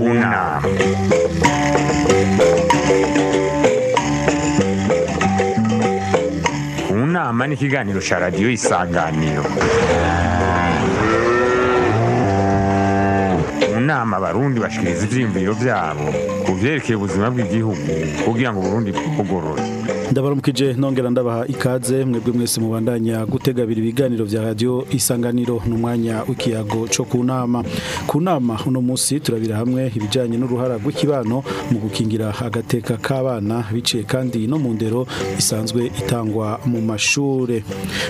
Una. Unama ni ikiganiro cya radiyo isanganiro nama abarundi bashikiriza ibyiyumviro byabo ku byerekeye ubuzima bw'igihugu kugira ngo uburundi bwugorore ndabaramukije nongera ndabaha ikaze mwebwe mwese mubandanya gutega abiri ibiganiro bya radio isanganiro n'umwanya w'ikiyago cyo kunama kunama ku uno munsi turabira hamwe ibijyanye n'uruhara rw'ikibano mu gukingira agateka k'abana biciye kandi no mu ndero isanzwe itangwa mu mashuri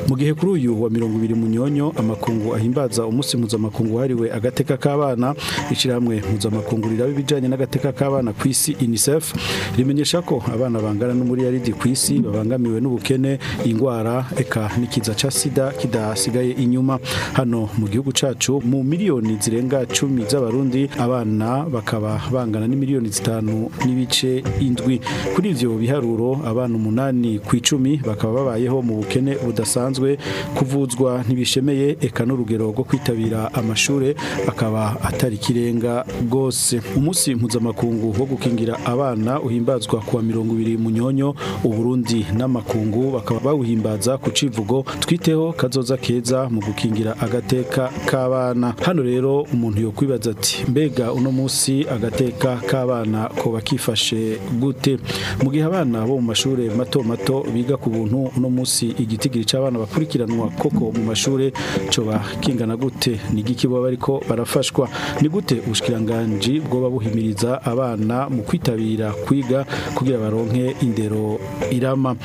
mu gihe kuri uyu wa mirongo ibiri munyonyo amakungu ahimbaza umunsi mpuzamakungu wahariwe agateka k'abana ishyirahamwe mpuzamakungu riraba ibijyanye n'agateka k'abana ku isi unicef rimenyesha ko abana bangana n'umuriyaridi ku isi isi babangamiwe n'ubukene indwara eka n'ikiza cya sida kidasigaye inyuma hano mu gihugu cyacu mu miliyoni zirenga cumi z'abarundi abana bakaba bangana n'imiliyoni zitanu n'ibice indwi kuri ibyo biharuro abana umunani ku icumi bakaba babayeho mu bukene budasanzwe kuvuzwa ntibishemeye eka n'urugero rwo kwitabira amashuri akaba atari ikirenga rwose umunsi mpuzamakungu wo gukingira abana uhimbazwa kuwa mirongo ibiri munyonyo ubu Burundi n'amakungu bakaba bawuhimbaza ku civugo twiteho kazoza keza mu gukingira agateka k'abana hano rero umuntu yo kwibaza ati mbega uno munsi agateka k'abana ko bakifashe gute mu gihe abana bo mu mashuri mato mato biga ku buntu uno munsi igitigiri cy'abana bakurikiranwa koko mu mashuri coba kingana gute ni giki baba bariko barafashwa ni gute ubushikiranganje bwo buhimiriza abana mu kwitabira kwiga kugira baronke indero irama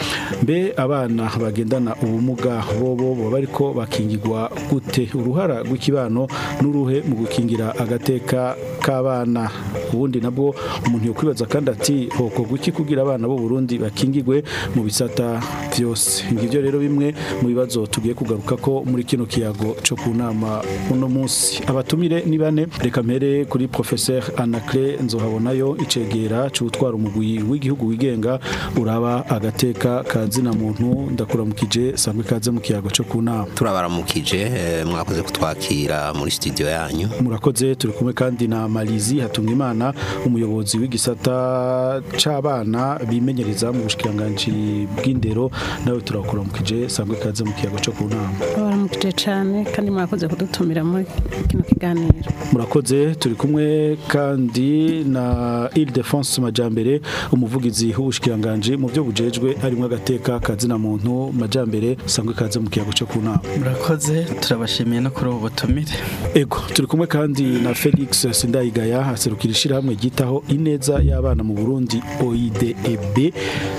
mbe abana bagendana ubumuga bobo baba ariko bakingirwa gute uruhara rw'ikibano n'uruhe mu gukingira agateka k'abana ubundi nabwo umuntu yakwibaza kandi ati hoko guki kugira abana b'u Burundi bakingigwe mu bisata byose ngibyo rero bimwe mu bibazo tugiye kugaruka ko muri kino kiyago cyo ku nama uno munsi abatumire ni bane reka mpere kuri professeur Anacre nzohabonayo icegera cy'utwara umugwi w'igihugu wigenga uraba agateka kazina muntu ndakuramukije sangwe kaze mu kiyago cyo ku nama turabaramukije eh, mwakoze kutwakira muri studio yanyu murakoze turi kumwe kandi na marizi Hatungimana umuyobozi w'igisata c'abana bimenyereza mu bushikiranganji bw'indero nawe turakuramukije sangwe kaze mu kiyago cyo ku nama baramukije cyane kandi murakoze kudutumira muri kino kiganiro murakoze turi kumwe kandi na Ile Defense Majambere umuvugizi w'ubushikiranganji mu byo bujejwe harimo agateka kazina muntu majyambere sangwe kaze mu kiyago cyo ku nama murakoze turabashimiye no kuri ubu butumire ego turi kumwe kandi na Felix Sindari Igaya haserukira ishyirahamwe ryitaho ineza y'abana mu Burundi OIDEB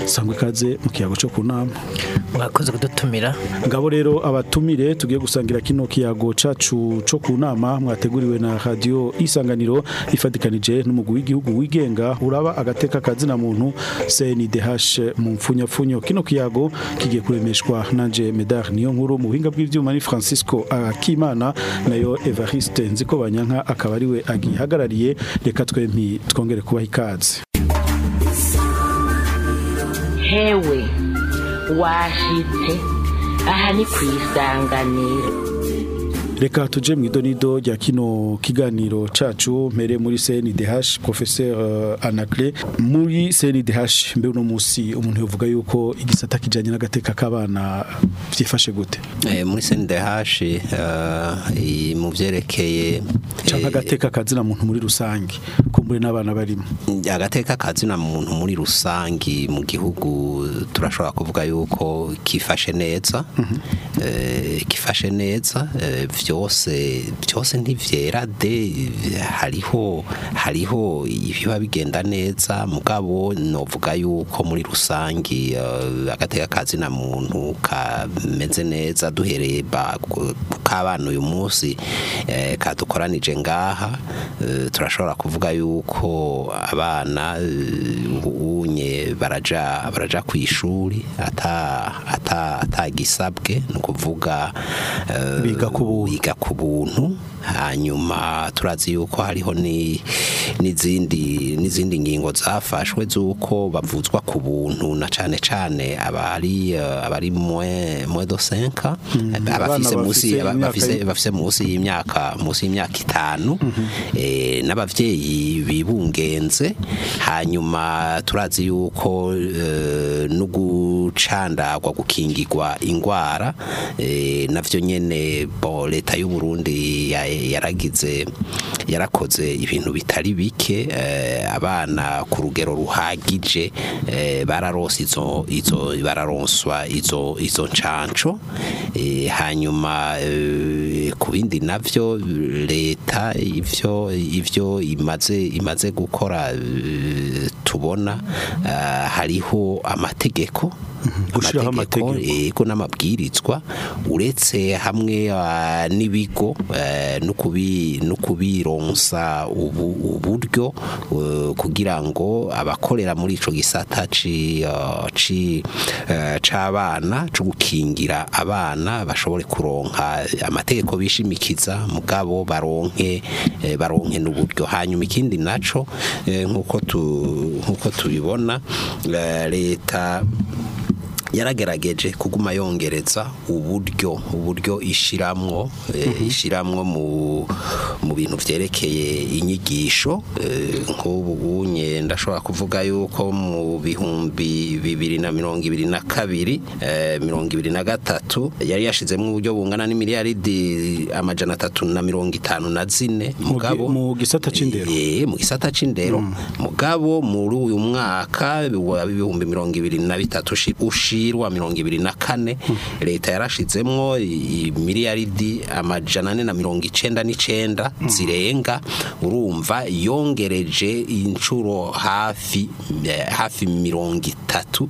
sangwe kaze mu kiyago cyo kunama mwakoze kudutumira ngabo rero abatumire tugiye gusangira kino kiyago cacu cyo kunama mwateguriwe na radio isanganiro ifatikanije n'umugwi w'igihugu wigenga uraba agateka kazina muntu CNDH mu mfunya funyo kino kiyago kigiye kuremeshwa nanje Medar niyo nkuru mu buhinga bw'ivyuma ni Francisco Akimana nayo Evariste Nziko Banyanka akaba ariwe agihaga duhagarariye reka twe twongere kubaha ikaze hewe wahitse aha ni ku isanganiro reka tuje mu idonido rya kino kiganiro cacu euh, mbere muri CNDH professeur Anakle muri CNDH mbere no musi umuntu yovuga yuko igisata kijanye n'agateka k'abana byifashe gute eh muri CNDH uh, mu vyerekeye cyangwa eh, agateka kazina muntu muri rusange kumbure n'abana barimo agateka kazina muntu muri rusange mu gihugu turashobora kuvuga yuko kifashe neza mm -hmm. eh, kifashe neza eh, byose byose ntibyera de hariho hariho ibiba bigenda neza mugabo novuga yuko muri rusange eh, agateka na muntu kameze neza duhereye k'abana uyu munsi eh, kadukoranije ngaha eh, turashobora kuvuga yuko abana unye baraja baraja ku ishuri atagisabwe ata, ata ni ukuvuga biga ku biga ku buntu hanyuma turazi yuko hariho n'izindi n'izindi ngingo zafashwe z'uko bavuzwa ku buntu na cyane cyane abari abari mwedo senka mhm. abafise munsi bafise munsi y'imyaka munsi y'imyaka itanu mhm. eh, n'ababyeyi bibungenze hanyuma turazi yuko eh, no gucandagwa gukingirwa indwara eh, navyo nyene bo leta y'u Burundi yaragize yarakoze ibintu bitari bike eh, abana ku rugero ruhagije eh, bararose izo izo bararonswa izo izo ncanco eh, hanyuma ku bindi navyo leta ivyo ivyo imaze imaze gukora tubona hariho amategeko gushyiraho amategeko yego eh, n'amabwirizwa uretse hamwe ah, n'ibigo eh, no kubironsa uburyo eh, kugira ngo abakorera muri icyo gisata cy'abana ah, cyo gukingira abana bashobore kuronka amategeko bishimikiza mugabo baronke baronke n'uburyo hanyuma ikindi nacyo nk'uko tubibona leta yaragerageje kuguma yongereza uburyo uburyo ishiramwo eh, mhm. ishiramwo mu mu bintu byerekeye inyigisho eh, nk'ubu bunye ndashobora kuvuga yuko mu bihumbi bibiri na mirongo ibiri na kabiri eh, mirongo ibiri na gatatu yari yashizemo uburyo bungana n'imiliyaridi amajana atatu na mirongo itanu na zine mugabo mu gisata c'indero eh mu gisata c'indero mm. mugabo muri uyu mwaka wa 2023 ushi y'irwa mirongo ibiri na kane hmm. leta yarashizemwo miliyaridi amajana ane na mirongo icenda n'icenda hmm. zirenga urumva yongereje inshuro hafi eh, hafi mirongo itatu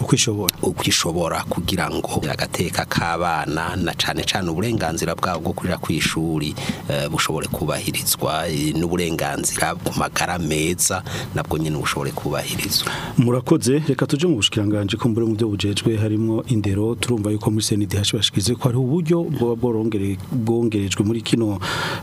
ukwishobora ukwishobora kugira ngo agateka k'abana na cyane cyane uburenganzira bwabo bwo kurira ku ishuri eh, bushobore kubahirizwa eh, n'uburenganzira ku magara meza nabwo nyine bushobore kubahirizwa murakoze reka tujye mu bushikiranganje ko mbure mu byo bujejwe harimo indero turumva yuko muri senidi hashibashikize ko hari uburyo bwoba bwongerejwe muri kino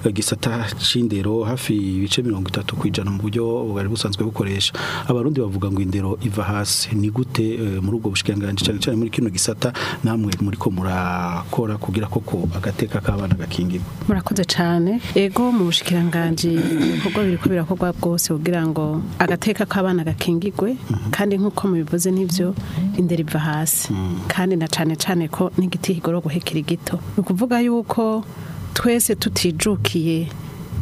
eh, gisata c'indero hafi ibice mirongo itatu ku ijana mu buryo bwari busanzwe bukoresha abarundi bavuga ngo indero iva hasi ni gute muri ubwo bushikiranganji cyane cyane muri kino gisata namwe muri ko murakora kugira koko agateka k'abana gakingirwa murakoze cyane ego mu bushikiranganji ibikorwa biri ko birakorwa bwose kugira ngo agateka k'abana gakingirwe mhm. kandi nk'uko mubivuze n'ibyo indera iva hasi mhm. kandi na cyane cyane ko n'igiti higoro guhekera gito ni ukuvuga yuko twese tutijukiye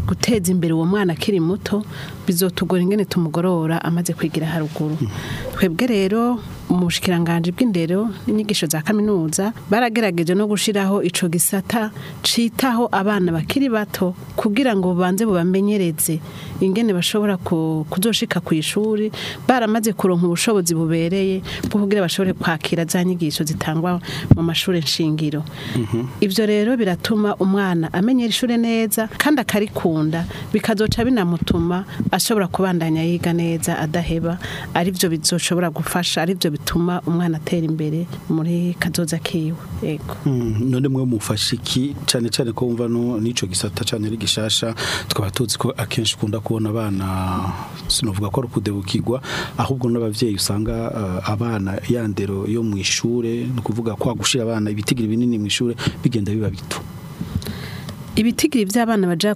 guteza imbere uwo mwana akiri muto bizotugora ingene tumugorora amaze kwigira haruguru mhm. twebwe rero mu bushikiranganje bw'indero n'inyigisho za kaminuza baragerageje no gushiraho ico gisata citaho abana bakiri bato kugira ngo banze bubamenyereze ingene bashobora kuzoshika ku ishuri baramaze kuronka ubushobozi bubereye bwo kugira bashobore kwakira za nyigisho zitangwa mu mashuri nshingiro mm ivyo rero biratuma umwana amenyera ishuri neza kandi akarikunda bikazoca binamutuma ashobora kubandanya yiga neza adaheba arivyo bizoshobora gufasha arivyo bituma umwana atera imbere muri kazoza kiwe yego mm, none mwe mufashe iki cyane cyane ko wumva n'icyo gisata cyane ari gishasha tukaba tuzi ko akenshi ukunda kubona abana sinovuga ko ari ukudebukirwa ahubwo n'ababyeyi usanga eh, abana yandero yo mu ishuri ni ukuvuga kwa gushyira abana ibitigiri binini mu ishuri bigenda biba bito ibitigiri by'abana bajya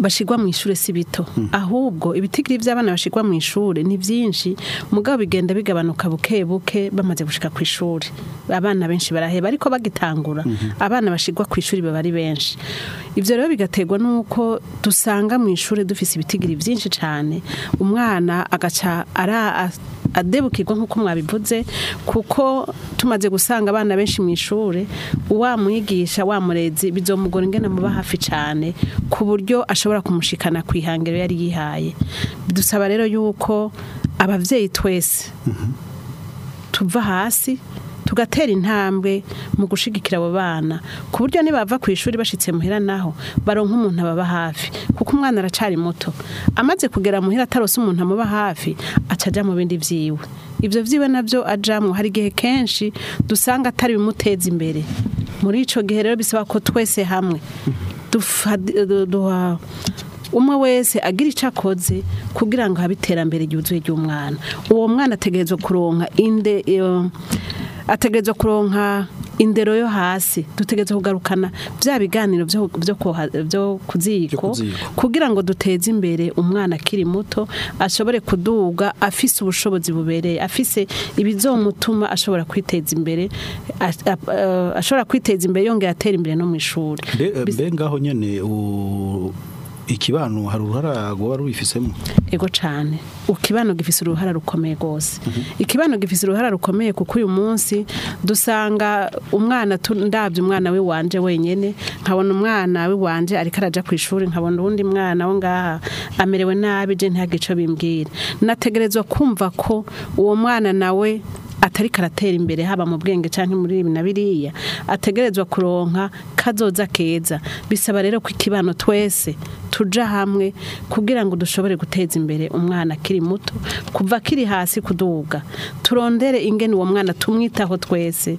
bashigwa mu ishure si bito hmm. ahubwo ibitigiri by'abana bashigwa mu ishure ni byinshi mugabo bigenda bigabanuka buke buke bamaze gushika ku ishure abana benshi baraheba ariko bagitangura hmm. abana bashigwa ku ishuri baba ari benshi ivyo rero bigaterwa nuko dusanga mu ishure dufise ibitigiri byinshi cyane umwana agaca ara adebukirwa nk'uko mwabivuze kuko tumaze gusanga abana benshi mu ishuri wa mwigisha wa murezi bizomugora ingana muba hafi cyane ku buryo ashobora kumushikana ku ihangiro yari yihaye dusaba rero yuko ababyeyi twese mhm. tuva hasi tugatera intambwe mu gushigikira abo bana ku buryo nibava ku ishuri bashyitse muhira naho baronka umuntu ababa hafi kuko umwana aracari muto amaze kugera muhira atarose umuntu amuba hafi acajya mu bindi byiwe ibyo byiwe nabyo ajamwo hari gihe kenshi dusanga atari bimuteza imbere muri icyo gihe rero bisaba ko twese hamwe duha umwe wese agira icyo akoze kugira ngo habe iterambere ryuzuye ry'umwana uwo mwana ategerezwa kuronka inde ategereza kuronka indero yo hasi dutegereza kugarukana bya biganiro byo ku ziko kugira ngo duteze imbere umwana akiri muto ashobore kuduga afise ubushobozi bubereye afise ibizomutuma ashobora kwiteza imbere eh, ashobora kwiteza imbere yongera atera imbere no mu ishuri mbe ngaho nyine ikibano hari uruhara guba rubifisemo ego cyane ikibano gifise uruhara rukomeye rwose mhm. ikibano gifise uruhara rukomeye kuko uyu munsi dusanga umwana ndabye umwana we wanje wenyine nkabona umwana we wanje ariko arajya ku ishuri nkabona undi mwana wo ngaha amerewe nabi je ntagico bimbwira nategerezwa kumva ko uwo mwana nawe atari karatera imbere haba mu bwenge cyangwa muri ibi na biriya ategerezwa kuronka kazoza keza bisaba rero ko ikibano twese tuja hamwe kugira ngo dushobore guteza imbere umwana akiri muto kuva akiri hasi kuduga turondere ingene uwo mwana tumwitaho twese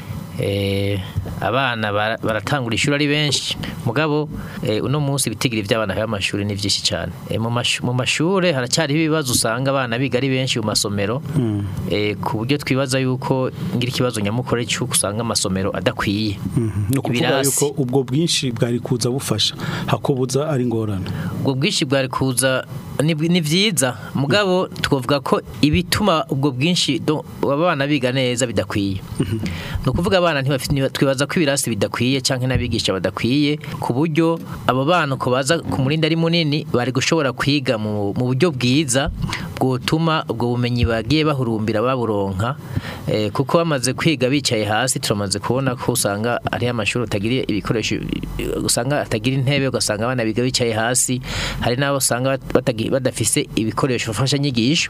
Eh, abana baratangura ishuri ari benshi mugabo eh, uno munsi ibitigiri by'abana by'amashuri ni byinshi cyane mu mashuri eh, haracyariho ibibazo usanga abana biga ari benshi mu masomero mm. ku buryo twibaza yuko ngira ikibazo nyamukore cy'uko usanga amasomero adakwiye mm-hmm. ni ubwo bwinshi bwari kuza bufasha hakubuza ari ingorane ubwo bwinshi bwari kuza ni byiza mugabo twavuga ko ibituma ubwo bwinshi abana biga neza bidakwiye mm-hmm. ni ukuvuga abana twibaza ko ibirasi bidakwiye cyangwa n'abigisha badakwiye ku buryo abo bana ko baza ku murinda ari munini bari gushobora kwiga mu buryo bwiza bwotuma ubwo bumenyi bagiye bahurumbira baburonka eh, kuko bamaze kwiga bicaye hasi turamaze kubona ko usanga ari amashuri atagira ibikoresho usanga atagira intebe ugasanga abana biga bicaye hasi hari n'abo usanga badafise ibikoresho mfashanyigisho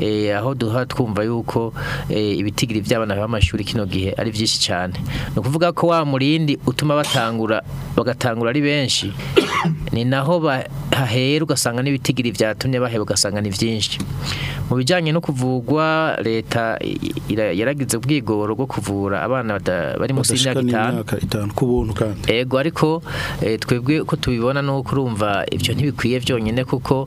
eh, aho duha twumva y'uko ibitigiri by'abana b'amashuri kino gihe ari byinshi cyane ni ukuvuga ko wa murindi utuma batangura bagatangura bari benshi ni naho bahera ugasanga n'ibitigiri byatumye baheba ugasanga ni byinshi mu bijyanye no kuvugwa leta yaragize ubwigoro bwo kuvura abana bari munsi y'imyaka itanu ku buntu kandi yego ariko eh, twebwe ko tubibona ni uko urumva ibyo ntibikwiye byonyine kuko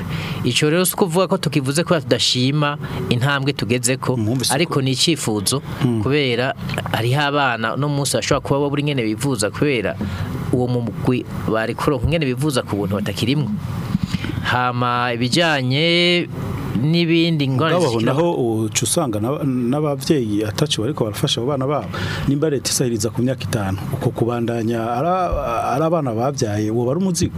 icyo rero si kuvuga ko tukivuze ko tudashima intambwe tugeze ko ariko ni icyifuzo hmm. kubera hariho abana uno munsi bashobora kuba buri nyine bivuza kubera uwo mugwi bari kuronka nyine bivuza ku buntu batakirimwo hama ibijyanye n'ibindi ngaho naho uca usanga n'ababyeyi ataci ariko barafasha abo bana babo nimba leta isahiriza ku myaka itanu uko kubandanya ari abana babyaye uwo bari umuzigo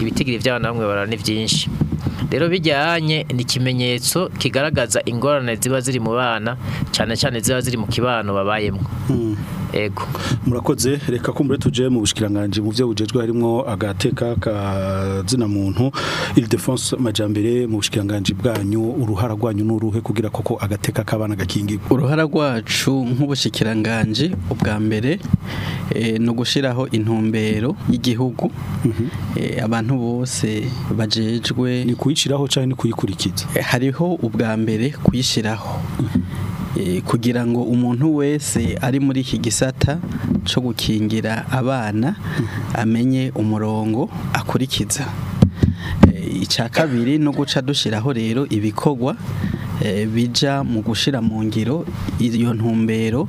ibitigiri by'abana bamwe barara ni byinshi rero bijyanye ni ikimenyetso kigaragaza ingorane ziba ziri mu bana cyane cyane ziba ziri mu kibano babayemo hmm. ego murakoze reka kumbure tuje mu bushikiranganje mu byo bugejwe harimo agateka ka zina muntu Ildefonso Majambere mu bushikiranganje bwanyu uruhara rwanyu n'uruhe kugira koko agateka kabana gakingirwa uruhara rwacu nk'ubushikiranganje ubwa mbere e, eh, no gushiraho intumbero y'igihugu mm -hmm. e, abantu bose bajejwe ni kuyishyiraho cyangwa kuyikurikiza eh, hariho ubwa mbere kuyishyiraho mm-hmm. eh, kugira ngo umuntu wese ari muri iki gisata cyo gukingira abana mm-hmm. amenye umurongo akurikiza eh, icya kabiri no guca dushyiraho rero ibikorwa bija mu gushyira mu ngiro iyo ntumbero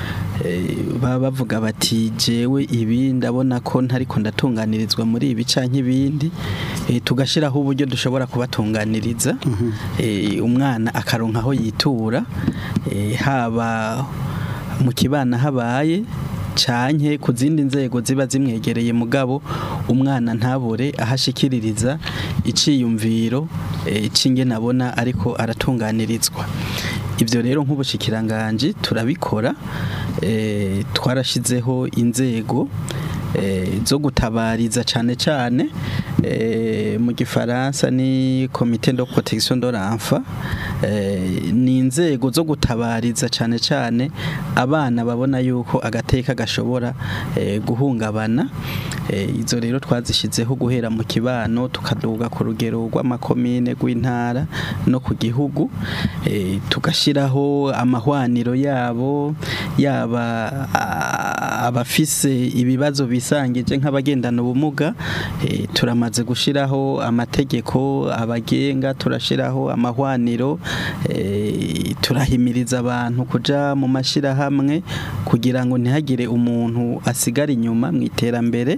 Eh, baba bavuga bati jewe ibi ndabona ko ntariko ndatunganirizwa muri ibi canke nk'ibindi eh, tugashyiraho uburyo dushobora kubatunganiriza mhm. eh, umwana akaronka aho yitura haba mu kibana habaye canke ku zindi nzego ziba zimwegereye mugabo umwana ntabure ahashikiririza iciyumviro e, cinge nabona ariko aratunganirizwa ibyo rero nk'ubushikiranganji turabikora eh, twarashyizeho inzego Eh, zo gutabariza cyane cyane eh, mu gifaransa ni komite de protection de l'enfant eh, ni inzego zo gutabariza cyane cyane abana babona yuko agateka gashobora guhungabana izo rero twazishyizeho guhera mu kibano tukaduga ku rugero rw'amakomine rw'intara no ku gihugu tugashyiraho amahwaniro yabo yaba abafise ibibazo bi bisangije nk'abagendana ubumuga eh, turamaze gushyiraho amategeko abagenga turashyiraho amahwaniro eh, turahimiriza abantu kujya mu mashyirahamwe kugira ngo ntihagire umuntu asigara inyuma mu iterambere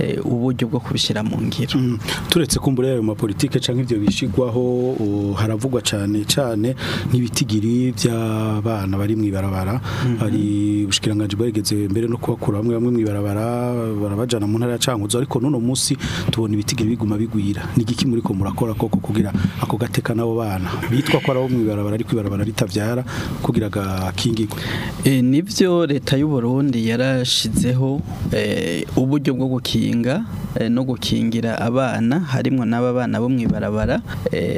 eh, uburyo bwo kubishyira mu ngiro mm. turetse kumbura yayo mapolitike cyangwa ibyo bishyirwaho haravugwa cyane cyane nk'ibitigiri by'abana bari mu ibarabara mm-hmm. hari ubushikiranganji bwageze mbere no kubakura bamwe bamwe mu ibarabara barabajyana mu ntara ya canguzo ariko n'uno munsi tubona ibitigiri biguma bigwira ni igiki muri ko murakora koko kugira ako gateka n'abo bana bitwa kuvuga ko araho mu ibarabara ariko ibarabara ritabyara kugira agakingirwe eh, nibyo leta y'u Burundi yarashizeho eh, uburyo bwo gukinga eh, no gukingira abana harimo n'aba bana bo mu ibarabara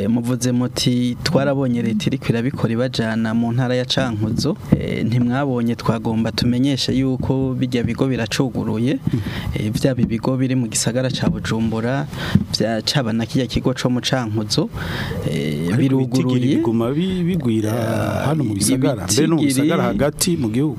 muvuze muti twarabonye leta iri kwirabikora ibajyana mu ntara ya cankuzo ntimwabonye twagomba tumenyeshe yuko bijya bigo biracuguruye bya bigo biri mu gisagara cya bujumbura caba na kijya kigo cyo mu cankuzo biruguruye bigwiriye biguma bigwira eh, hano mu bisagara mbe no mu bisagara hagati mu gihugu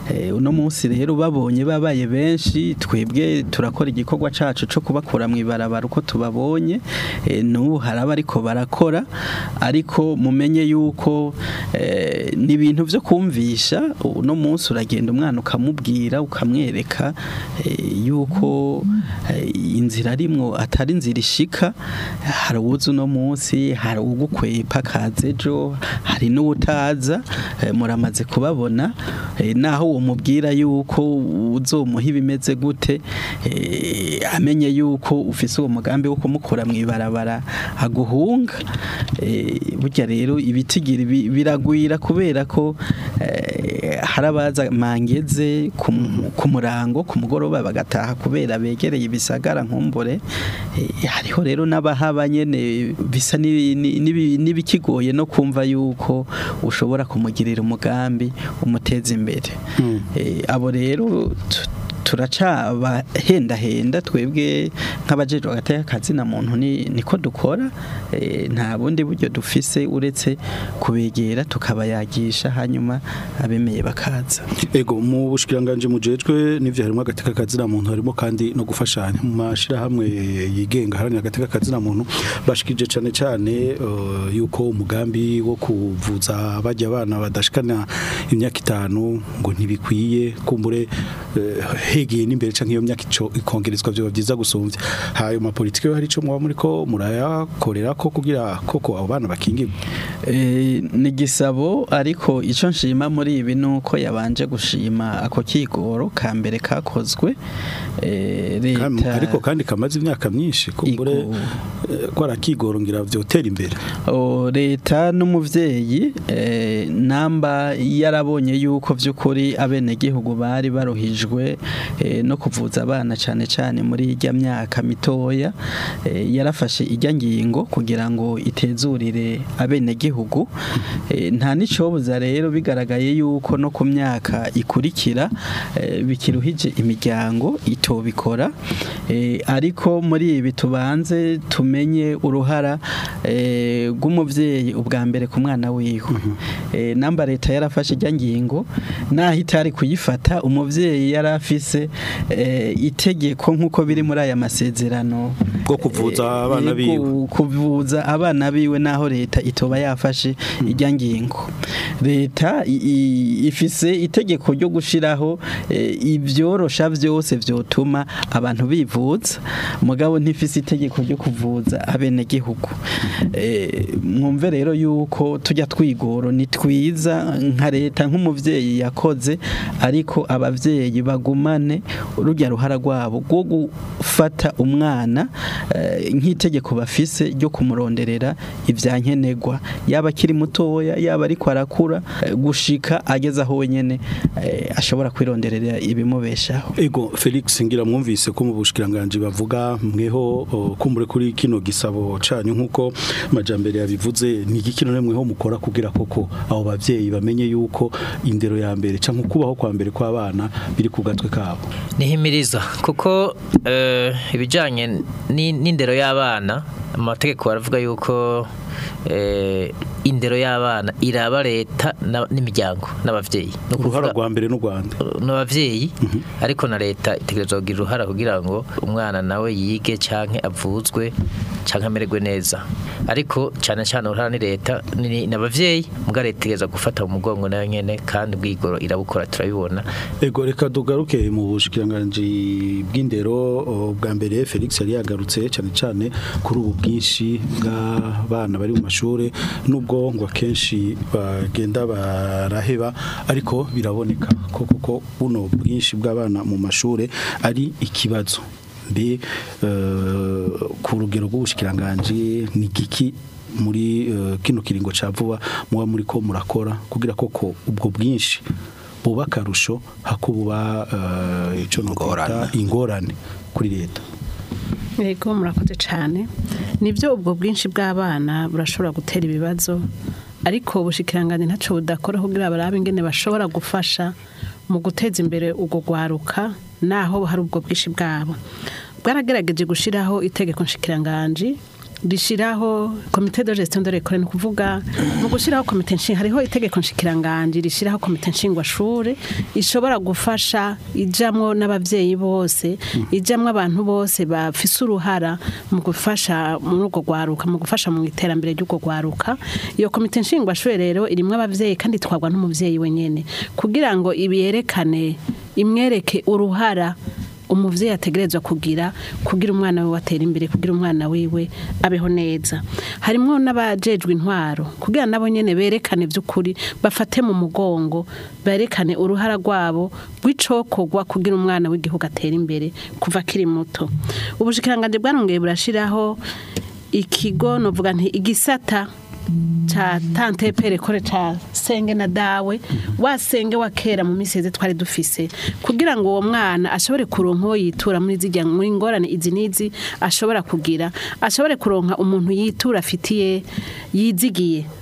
Eh, uno munsi rero babonye babaye benshi twebwe turakora igikorwa cyacu cyo kubakura mu ibarabara uko tubabonye eh, n'ubu hari abariko barakora ariko mumenye yuko eh, ni ibintu byo kumvisha uno munsi uragenda umwana ukamubwira ukamwereka yuko inzira arimwo atari inzira ishika hari uwuzi uno munsi hari uwugukwepa kazejo hari n'uwutaza muramaze kubabona Eh, naho umubwira yuko uzomuha ibimeze gute eh, amenye yuko ufise uwo mugambi wo kumukora mu ibarabara aguhunga eh, burya rero ibitigira biragwira kubera ko harabaza mangeze ku murango ku mugoroba bagataha kubera begereye ibisagara nkumbure hariho rero n'abahaba nyene bisa n'ibikigoye no kumva yuko ushobora kumugirira umugambi umuteza imbere imbere abo rero turacabahendahenda twebwe nk'abajejwe hagati y'akazi na muntu niko dukora eh, nta bundi buryo dufise uretse kubegera tukabayagisha hanyuma abemeye bakaza ego mu bushikiranganje mujejwe n'ivyo harimo agateka kazi na muntu harimo kandi no gufashanya mu mashirahamwe yigenga harimo agateka kazi na muntu bashikije cyane cyane eh, yuko umugambi wo kuvuza bajya abana badashikana imyaka itanu ngo ntibikwiye kumbure uh, igihe n'imbere canke iyo myaka ico ikongerezwa byo byiza gusumvya hayo ma politike yo hari ico mwaba muriko murayakorera ko kugira koko abo bana bakingirwa eh ni gisabo ariko ico nshima muri ibi nuko yabanje gushima ako kigoro ka mbere kakozwe eh leta ariko kandi kamaze imyaka myinshi kumbure eh, ko arakigorongira vyotera imbere o leta n'umuvyeyi eh namba yarabonye yuko vyukuri abenegihugu bari baruhijwe Eh, no kuvuza abana cyane cyane muri ijya myaka mitoya eh, yarafashe ijya ngingo kugira ngo itezurire abenegihugu eh, nta n'icyobuza rero bigaragaye yuko no ku myaka ikurikira bikiruhije imiryango itobikora ariko muri ibi tubanze tumenye uruhara rw'umubyeyi ubwa mbere ku mwana wiwe mhm. namba leta yarafashe ijya ngingo naho itari kuyifata umubyeyi yari afise yose eh, itegeko nk'uko biri muri aya masezerano bwo kuvuza eh, abana eh, biwe kuvuza abana biwe naho leta itoba yafashe hmm. ijya ngingo leta ifise itegeko ryo gushiraho ibyorosha byose byotuma abantu bivuza mugabo ntifise itegeko ryo kuvuza abene gihugu mwumve rero yuko tujya twigoro ni twiza nka leta nk'umubyeyi yakoze ariko ababyeyi bagumana cyane rujya ruhara rwabo rwo gufata umwana eh, nk'itegeko bafise ryo kumuronderera ibya nkenerwa yaba akiri mutoya yaba ariko arakura eh, gushika ageze aho wenyine eh, ashobora kwironderera ibimubeshaho ego felix ngira mwumvise ko mu bushikiranganji bavuga mweho kumbure kuri kino gisabo canyu nkuko majambere yabivuze ni gikino nemweho mukora kugira koko abo bavyeyi bamenye yuko indero ya mbere canke kubaho kwa mbere kw'abana biri ku gatwe kabo yabo nihimiriza kuko eh, ibijyanye n'indero y'abana amategeko aravuga yuko eh, indero y'abana iraba leta n'imiryango n'ababyeyi uruhara rwa mbere n'u rwanda n'ababyeyi mhm. ariko na leta itegereza kugira uruhara kugira ngo umwana nawe yige cyangwa avuzwe cyangwa amererwe neza ariko cyane cyane uruhara ni leta ni ababyeyi mbwa leta itegereza gufata mu mugongo nayo nyine kandi ubwigoro irabukora turabibona ego reka dugaruke mu bushikiranganji bw'indero bwa mbere felix yari yagarutse cyane cyane kuri ubu bwinshi bw'abana bari mu mashuri n'ubwo ngo akenshi bagenda baraheba ariko biraboneka ko kuko buno bwinshi bw'abana mu mashuri ari ikibazo mbe eh, ku rugero rw'ubushikiranganji ni giki muri eh, kino kiringo cya vuba muba muri ko murakora kugira koko ubwo bwinshi buba akarusho hakuba eh, icyo ingorane kuri leta yego murakoze cyane nibyo ubwo bwinshi bw'abana burashobora gutera ibibazo ariko ubushikiranganje ntacyo budakora kugira barabe ingene bashobora gufasha mu guteza imbere ubwo gwaruka naho hari ubwo bwinshi bwabo bwaragerageje gushyiraho itegeko nshikiranganji, rishyiraho komite de gestion de l'école ni kuvuga mu gushyiraho komite nshinga hariho itegeko nshikiranganje rishyiraho komite nshingwa nshingwashure ishobora gufasha ijamwo n'abavyeyi bose ijamwo abantu bose bafise uruhara mu gufasha mu rugo gwaruka mu gufasha mu iterambere ryuko gwaruka iyo komite nshingwashure rero irimwo abavyeyi kandi twagwa n'umuvyeyi wenyene kugira ngo iberekane imwereke uruhara umubyeyi ategerezwa kugira kugira umwana we watera imbere kugira umwana wiwe abeho neza harimo n'abajejwe intwaro kugira nabo nyene berekane by'ukuri bafate mu mugongo berekane uruhara rwabo rw'icokorwa kugira umwana w'igihugu atera imbere kuva akiri muto ubushikiranganje bwarongeye burashiraho ikigo novuga nti igisata cya tantepere kore cya senge na dawe wasenge wa kera mu misezi twari dufise kugira ngo uwo mwana ashobore kuronka yitura muri zijya muri ngorane izi n'izi ashobora kugira ashobore kuronka umuntu yitura afitiye yizigiye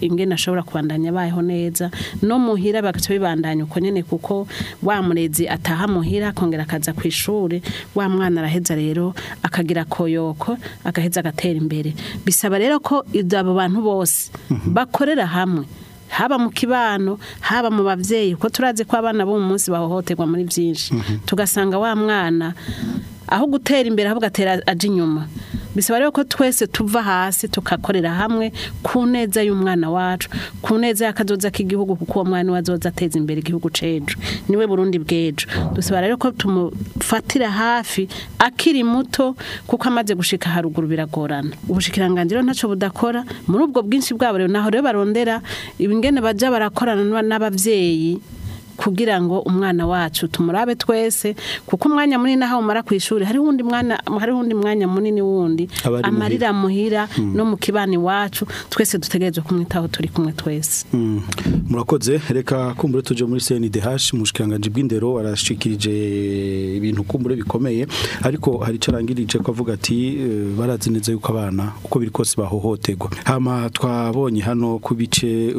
ingene ashobora kubandanya bayeho neza no muhira bagaca bibandanya uko nyene kuko wa murezi ataha muhira akongera akaza ku ishuri wa mwana araheza rero akagira koyoko agaheza agatera imbere bisaba rero ko abo bantu bose bakorera hamwe haba mu kibano haba mu babyeyi kuko turazi ko abana bo mu munsi bahohoterwa muri byinshi mhm. tugasanga wa mwana aho gutera imbere ahubwo atera ajya inyuma bisaba rero ko twese tuva hasi tukakorera hamwe ku neza y'umwana wacu ku neza y'akazoza k'igihugu kuko uwo mwana wazoza ateza imbere igihugu cyejo niwe burundi bwejo dusaba rero ko tumufatira hafi akiri muto kuko amaze gushika haruguru biragorana ubushikirangangiro ntacyo budakora muri ubwo bwinshi bwabo rero naho rero barondera ibingene bajya barakorana n’ababyeyi. kugira ngo umwana wacu tumurabe twese kuko umwanya munini aho umara ku ishuri hari wundi mwana hari wundi mwanya munini wundi amarira muhira hmm. no mu kibani wacu twese dutegereje kumwitaho turi kumwe twese hmm. murakoze reka kumbure tuje muri CNDH mushikanganje bw'indero arashikirije ibintu kumbure bikomeye ariko hari carangirije ko avuga ati eh, barazi neza yuko abana uko biri kose bahohoterwa hama twabonye hano kubice bice eh,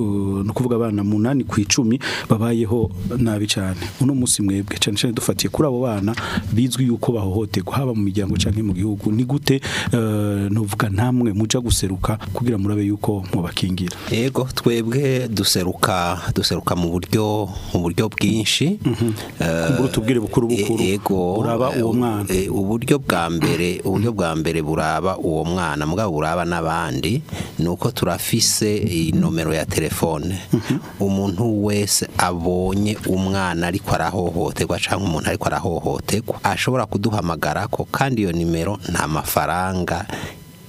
no kuvuga abana munani ku 10 babayeho nabi cyane uno munsi mwebwe cyane cyane dufatiye kuri abo bana bizwi yuko bahohote haba mu miryango cyangwa mu gihugu ni gute eh, ntuvuga ntamwe mujya guseruka kugira murabe yuko mubakingira yego twebwe duseruka duseruka mu buryo mu buryo bwinshi mhm. eh, tubwire bukuru bukuru uwo eh, mwana uburyo bwa mbere uburyo bwa mbere buraba uwo mwana mugabo buraba n'abandi ni uko turafise iyi nomero ya telefone mhm. umuntu wese abonye umwana ariko arahohoterwa cyangwa umuntu ariko arahohoterwa ashobora kuduhamagara ko kandi iyo nimero nta mafaranga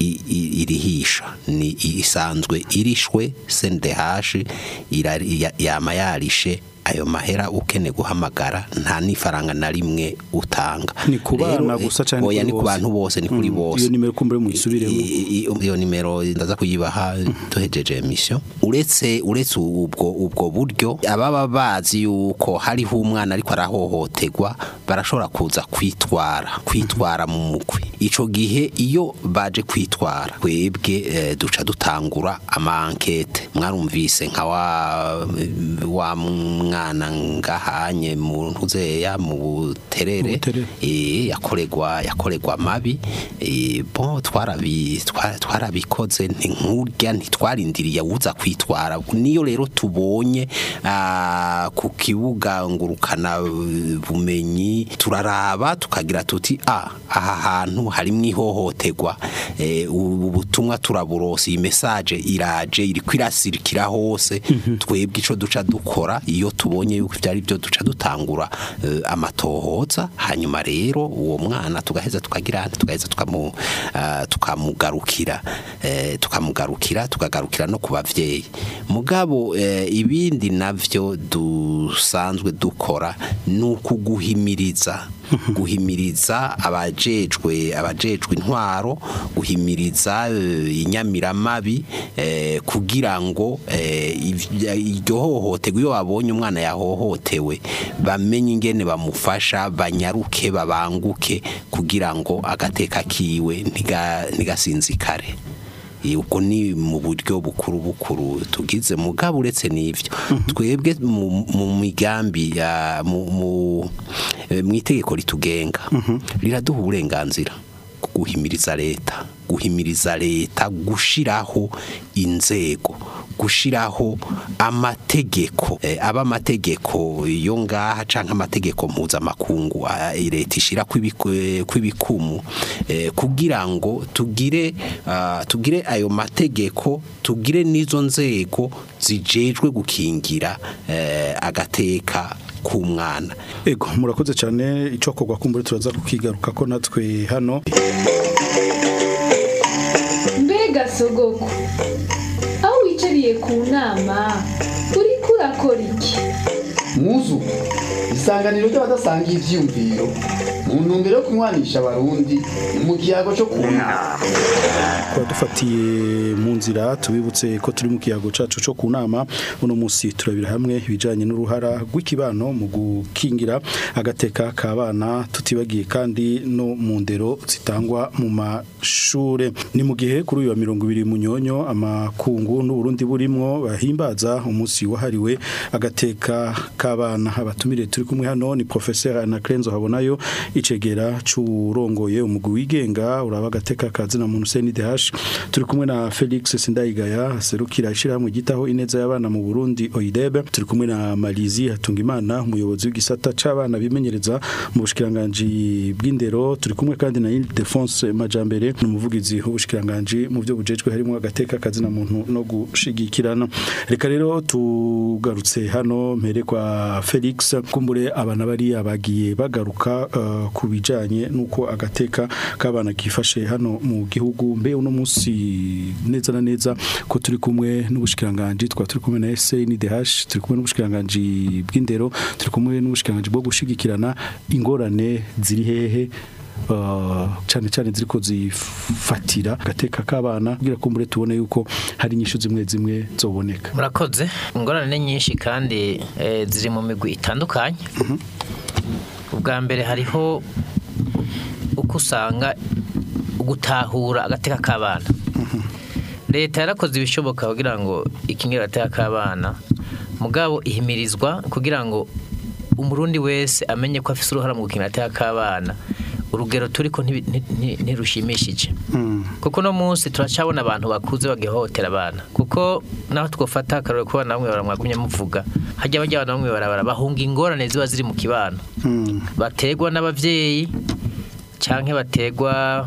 irihisha ni isanzwe irishwe sendehashi yama yarishe ayo mahera ukeneye guhamagara nta n'ifaranga na rimwe utanga ni ku eh, gusa cyane oya ni ku bantu bose ni kuri mm. bose iyo nimero kumbure muyisubiremo iyo nimero ndaza kuyibaha duhejeje emisiyo uretse uretse ubwo ubwo buryo ababa bazi yuko hariho umwana ariko arahohoterwa barashobora kuza kwitwara kwitwara mu mukwe icyo gihe iyo baje kwitwara twebwe eh, duca dutangura amankete mwarumvise nka wa mwana umwana ngahanye mu ntuzeya mu buterere e, yakoregwa yakoregwa mabi e, bo twarabikoze nti nkurya ntitwarindiriye uza kwitwara niyo rero tubonye ku kibuga ngurukana bumenyi turaraba tukagira tuti a aha hantu harimo ihohoterwa e, ubu butumwa turaburose iyi mesaje iraje iri kwirasirikira hose mhm. twebwe icyo duca dukora iyo tu tubonye yuko byari byo duca dutangura eh, amatohoza hanyuma rero uwo mwana tugaheza tukagirana tugaheza ah, tukamugarukira eh, tukamugarukira tukagarukira no ku bavyeyi mugabo eh, ibindi navyo dusanzwe dukora ni guhimiriza. guhimiriza abajejwe abajejwe intwaro guhimiriza eh, inyamiramabi eh, kugira ngo eh, iryo hohoterwa iyo babonye umwana yahohotewe bamenye ingene bamufasha banyaruke babanguke kugira ngo agateka kiwe ntigasinzikare ubwo ni mu buryo bukuru bukuru tugize mugabo uretse n'ibyo uhuh. twebwe mu migambi ya mu Eh, mu itegeko ritugenga mhm. riraduha uburenganzira guhimiriza leta guhimiriza leta gushiraho inzego gushiraho amategeko eh, aba amategeko yo ngaha canka amategeko mpuzamakungu eh, leta ishira kw'ibikumu kugira ngo tugire ah, tugire ayo mategeko tugire n'izo nzego zijejwe gukingira agateka ku mwana ego murakoze cyane icyo kugwa kumbura turaza kukigaruka ko natwe hano mbega sogoko aho wicariye ku nama uri kurakora iki muzu isanganiro ry'abadasanga ibyiyumviro mu ntumbero yo kunywanisha abarundi mu kiyago cyo kunama tuba dufatiye mu nzira tubibutse ko turi mu kiyago cyacu cyo kunama uno munsi turabira hamwe ibijyanye n'uruhara rw'ikibano mu gukingira agateka k'abana tutibagiye kandi no mu ndero zitangwa mu mashuri ni mu gihe kuri uyu wa mirongo ibiri munyonyo amakungu n'uburundi burimo bahimbaza umunsi wahariwe agateka k'abana abatumire turi turi kumwe hano ni professeur Anaclenzo habonayo icegera curongoye umugwi wigenga urabaga agateka kazi na muntu CNDH turi kumwe na Felix Sindayigaya serukira ishira mu gitaho ineza y'abana mu Burundi OIDEB turi kumwe na Malizi hatunga imana umuyobozi w'igisata c'abana bimenyereza mu bushikiranganje bw'indero turi kumwe kandi na Ildefonse Majambere numuvugizi w'ubushikiranganje mu byo bujejwe harimo agateka kazi na muntu no gushigikirana reka rero tugarutse hano mpere kwa Felix kumbu kontambure abana bariya bagiye bagaruka uh, ku bijyanye n'uko agateka k'abana kifashe hano mu gihugu mbe uno munsi neza na neza ko turi kumwe n'ubushikiranganji twa turi kumwe na SNDH turi kumwe n'ubushikiranganji bw'indero turi kumwe n'ubushikiranganji bwo gushyigikirana ingorane ziri hehe Uh, cyane cyane ziri ko zifatira agateka k'abana kugira ngo mbure tubone yuko hari inyishu zimwe zimwe zoboneka murakoze ingorane nyinshi kandi eh, ziri mu migwi itandukanye mhm. ubwa mbere hariho uko usanga gutahura agateka k'abana mhm. leta yarakoze ibishoboka kugira ngo ikinyira agateka k'abana mugabo ihimirizwa kugira ngo umurundi wese amenye ko afite uruhare mu gukinira agateka k'abana urugero turi ko ntirushimishije hmm. kuko uno munsi turacabona abantu bakuze bagihotera abana kuko naho twafata akarore ko abana bamwe baramwagumye muvuga hajya bajya abana bamwe barabara bahunga ingorane ziba ziri mu kibano hmm. baterwa n'ababyeyi cyangwa baterwa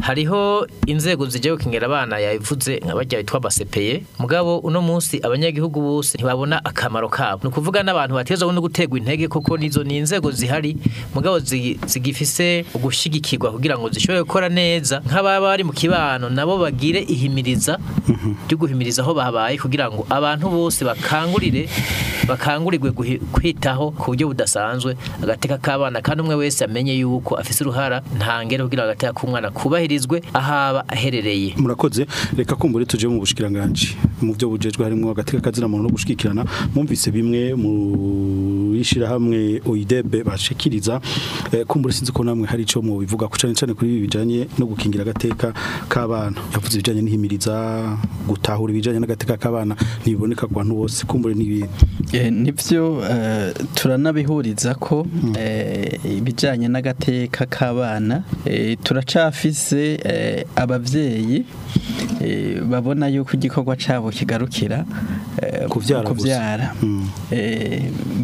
hariho inzego zijya gukingira abana yavuze nka bajya bitwa basepeye mugabo uno munsi abanyagihugu bose ntibabona akamaro kabo ni ukuvuga n'abantu batezweho no guterwa intege kuko nizo ni inzego zihari mugabo zigifise gushyigikirwa kugira ngo zishobore gukora neza nk'ababa bari mu kibano nabo bagire ihimiriza mhm. ryo guhimiriza aho babaye kugira ngo abantu bose bakangurire bakangurirwe kwitaho ku buryo budasanzwe agateka k'abana kandi umwe wese amenye yuko afise uruhara ntangere kugira ngo agateka k'umwana kubahirizwe ahaba aherereye murakoze reka kumbure tujye mu bushikiranganji mu byo bujejwe harimo agateka kazina muntu no gushikirana mumvise bimwe mu ishyirahamwe oidebe bashikiriza eh, kumbure sinzi ko namwe hari icyo mu bivuga cyane cyane kuri ibi bijyanye no gukingira agateka k'abana yavuze ibijyanye n'ihimiriza gutahura ibijyanye n'agateka k'abana ntibiboneka ku bantu bose kumbure n'ibindi Eh, nibyo eh, turanabihuriza ko hmm. eh, ibijyanye n'agateka k'abana turacafise ababyeyi babona yuko igikorwa cyabo kigarukira kubyara hmm.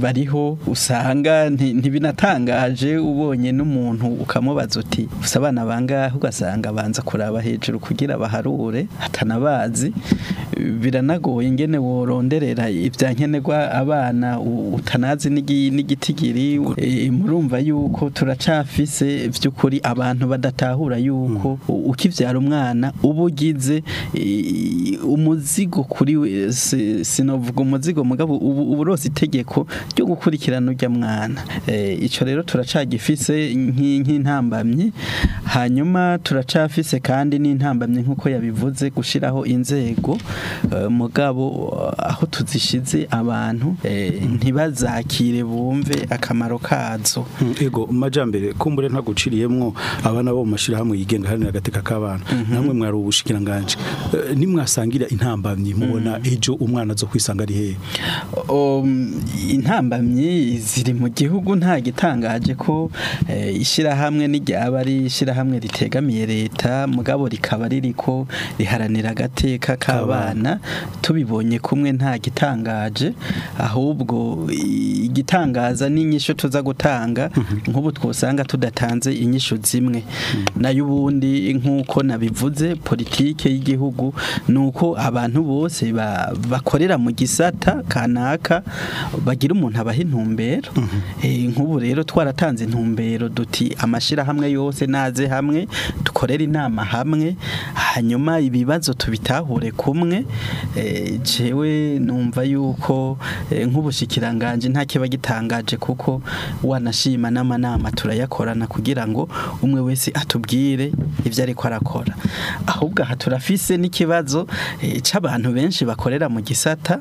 bariho usanga ntibinatangaje ubonye n'umuntu ukamubaza uti gusa abana bangahe ugasanga banza kuraba hejuru kugira baharure hatanabazi biranagoye ingene woronderera ibya nkenerwa abana utanazi n'igitigiri eh, murumva yuko turacafise by'ukuri abantu badatahura yuko mm. ukibyara umwana uba ugize eh, umuzigo kuri we sinavuga umuzigo mugabo uburose itegeko ryo gukurikirana ujya mwana eh, icyo rero turacagifise nk'intambamyi hanyuma turacafise kandi n'intambamyi nk'uko yabivuze gushyiraho inzego mugabo aho tuzishyize abantu Eh, ntibazakire bumve akamaro kazo yego hmm, majyambere kumbure guciriyemo abana bo mu mashyirahamwe yigenga hari n'agateka k'abana mhm. namwe mwari ubushikiranganji eh, nimwasangira intambamyi mubona mhm. ejo umwana zo kwisanga ari hehe um, intambamyi ziri mu gihugu nta gitangaje ko eh, ishyirahamwe n'iryaba ari ishyirahamwe ritegamiye leta mugabo rikaba riri riharanira agateka k'abana tubibonye kumwe nta gitangaje ahubwo igitangaza n'inyishu tuza gutanga mhm. nk'ubu twosanga tudatanze inyisho zimwe nayo ubundi nk'uko nabivuze politike y'igihugu ni uko abantu bose bakorera mu gisata kanaka bagira umuntu abaha intumbero mhm. eh, nk'ubu rero twaratanze intumbero duti amashyirahamwe yose naze hamwe dukorere inama hamwe hanyuma ibibazo tubitahure kumwe eh, jewe numva yuko Eh, nkubushyikiranganje nta kiba gitangaje kuko wanashima n'amanama turayakorana kugira ngo umwe wese atubwire ibyo ariko arakora ahubwo aha turafise n'ikibazo eh, cy'abantu benshi bakorera mu gisata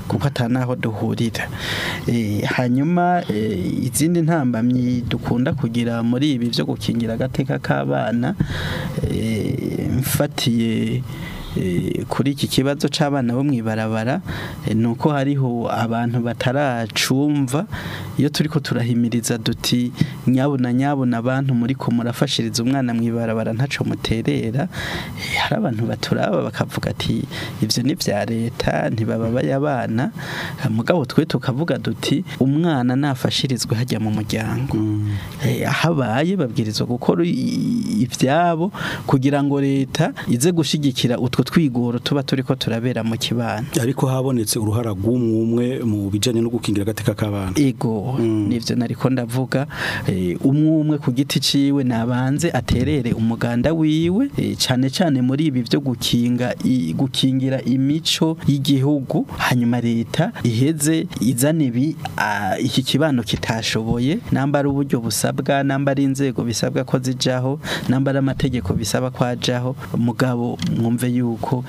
kuko atanaho duhurira eh, hanyuma eh, izindi ntambamyi dukunda kugira muri ibi byo gukingira agateka k'abana eh, mfatiye Eh, kuri iki kibazo cy'abana bo mu ibarabara eh, ni uko hariho abantu bataracumva iyo turi ko turahimiriza duti nyabuna nyabuna abantu muri ko murafashiriza umwana mu ibarabara ntacyo muterera eh, hari abantu baturaba bakavuga ati ibyo ni bya leta ntibababaye abana mugabo twe tukavuga duti umwana nafashirizwe hajya mu muryango mm. habaye babwirizwa gukora ibyabo kugira ngo leta ize gushyigikira utwo twigoro tuba turi ko turabera mu kibano ariko habonetse uruhara rw'umwe mu bijyanye no gukingira agateka k'abana ego mm. nibyo nariko ndavuga eh, umwe ku giti ciwe nabanze aterere umuganda wiwe eh, cyane cyane muri ibi byo gukinga gukingira imico y'igihugu hanyuma leta iheze izane ibi iki kibano kitashoboye nambara uburyo busabwa nambara inzego bisabwa ko zijaho namba amategeko bisaba kwajaho mugabo mwumve yuko yuko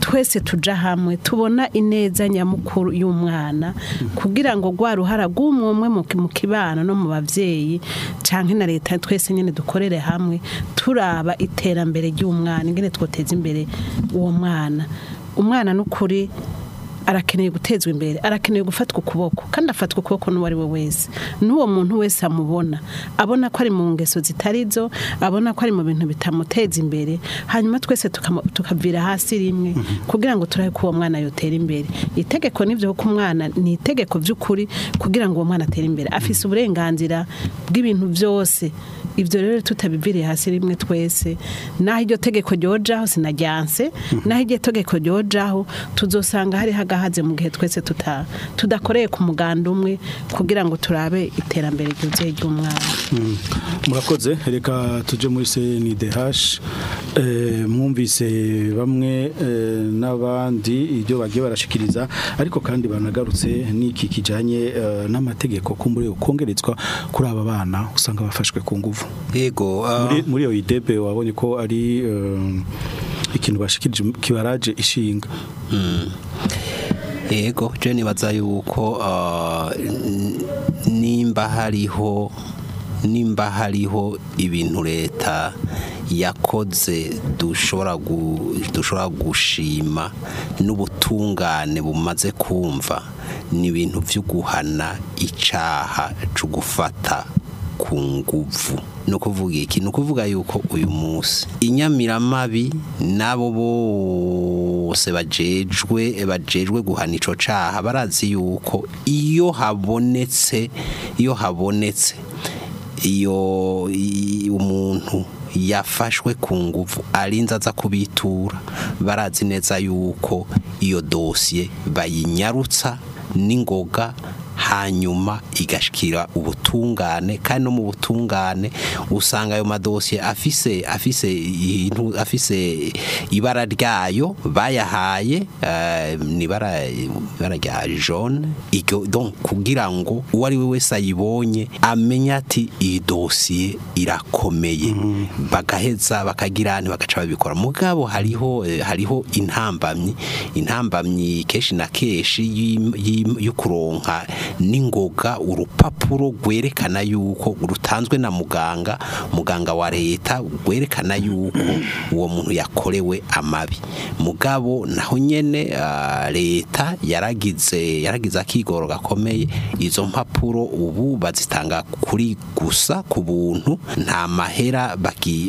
twese tuja hamwe tubona ineza nyamukuru y'umwana ku kugira ngo rwa ruhara mu kibano no mu babyeyi cyangwa na leta twese nyine dukorere hamwe turaba iterambere ry'umwana ingene twoteza imbere uwo mwana umwana n'ukuri arakeneye gutezwa imbere arakeneye gufatwa ukuboko kandi afatwa ukuboko n'uwo ari we wese n'uwo muntu wese amubona abona ko ari mu ngeso zitari zo abona ko ari mu bintu bitamuteza imbere hanyuma twese tukavira hasi rimwe kugira ngo turabe ko uwo mwana yotera imbere itegeko nibyo ko umwana ni itegeko by'ukuri kugira ngo uwo mwana atere imbere afise uburenganzira bw'ibintu byose ibyo rero tutabiviriye hasi rimwe twese naho iryo tegeko ryojaho sinajyanse naho iryo tegeko ryojaho tuzosanga hariho butahaze mu gihe twese tudakoreye ku muganda umwe kugira ngo turabe iterambere ry'ubuzima ry'umwana hmm. murakoze reka tujye muri hashi eh, mwumvise bamwe eh, n'abandi ibyo bagiye barashikiriza ariko kandi banagarutse n'iki kijyanye eh, n'amategeko ko muri kongeretswa kuri aba bana usanga bafashwe ku nguvu yego ah, muri iyo idebe wabonye ko ari ikintu bashikirije kibaraje ishinga hmm. yego je nibaza yuko uh, nimba hariho nimba hariho ibintu leta yakoze dushobora gushima n'ubutungane bumaze kumva ni ibintu byo guhana icyaha cyo gufata ku nguvu ni ukuvuga iki ni ukuvuga yuko uyu munsi inyamiramabi nabo bose bajejwe bajejwe guhana icyo cyaha barazi yuko iyo habonetse iyo habonetse iyo umuntu yafashwe ku nguvu arinze aza kubitura barazi neza yuko iyo dosiye bayinyarutsa n'ingoga hanyuma igashikira ubutungane kandi no mu butungane usanga ayo madosiye afise afise afise ibara ryayo bayahaye eh, ni ibara rya jone kugira ngo uwo ari we wese ayibonye amenye ati iyi dosiye irakomeye mm-hmm. bagaheza bakagira bagaca babikora mugabo hariho eh, hariho intambamyi intambamyi keshi na keshi yo kuronka n'ingoga urupapuro rwerekana yuko rutanzwe na muganga muganga wa leta rwerekana yuko uwo muntu yakorewe amabi mugabo naho nyine ah, leta yaragize yaragize akigoro gakomeye izo mpapuro ubu bazitanga kuri gusa ku buntu nta mahera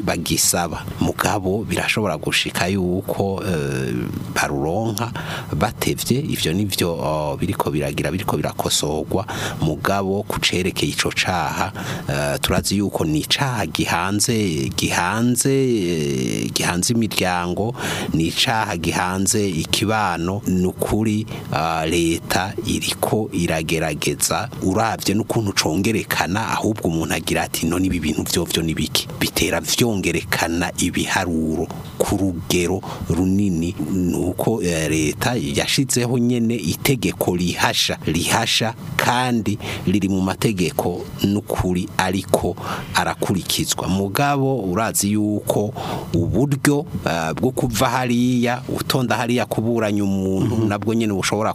bagisaba mugabo birashobora gushika yuko eh, baruronka batevye ivyo nivyo oh, biriko biragira biriko birakosoka gutozogwa mugabo kucerekeye ico caha eh, turazi yuko ni icaha gihanze gihanze eh, gihanze imiryango ni icaha gihanze ikibano nukuri eh, leta iriko iragerageza uravye n'ukuntu congerekana ahubwo umuntu agira ati no nibi bintu vyovyo nibiki bitera vyongerekana ibiharuro ku rugero runini nuko leta yashizeho nyene itegeko rihasha rihasha kandi riri mu mategeko n'ukuri ariko arakurikizwa mugabo urazi yuko uburyo eh, bwo kuva hariya utonda hariya kuburanya umuntu mhm. nabwo nyine bushobora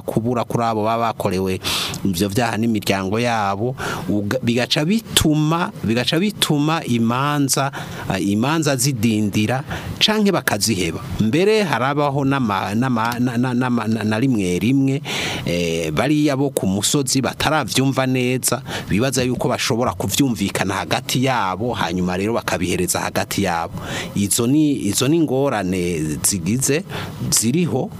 kubura kuri abo baba bakorewe ibyo byaha n'imiryango yabo bigaca bituma bigaca bituma imanza eh, imanza zidindira canke bakaziheba mbere harabaho na rimwe rimwe eh, bariya bo ku musozi batarabyumva neza bibaza yuko bashobora kubyumvikana hagati yabo hanyuma rero bakabihereza hagati yabo izo ni izo ni ingorane zigize ziriho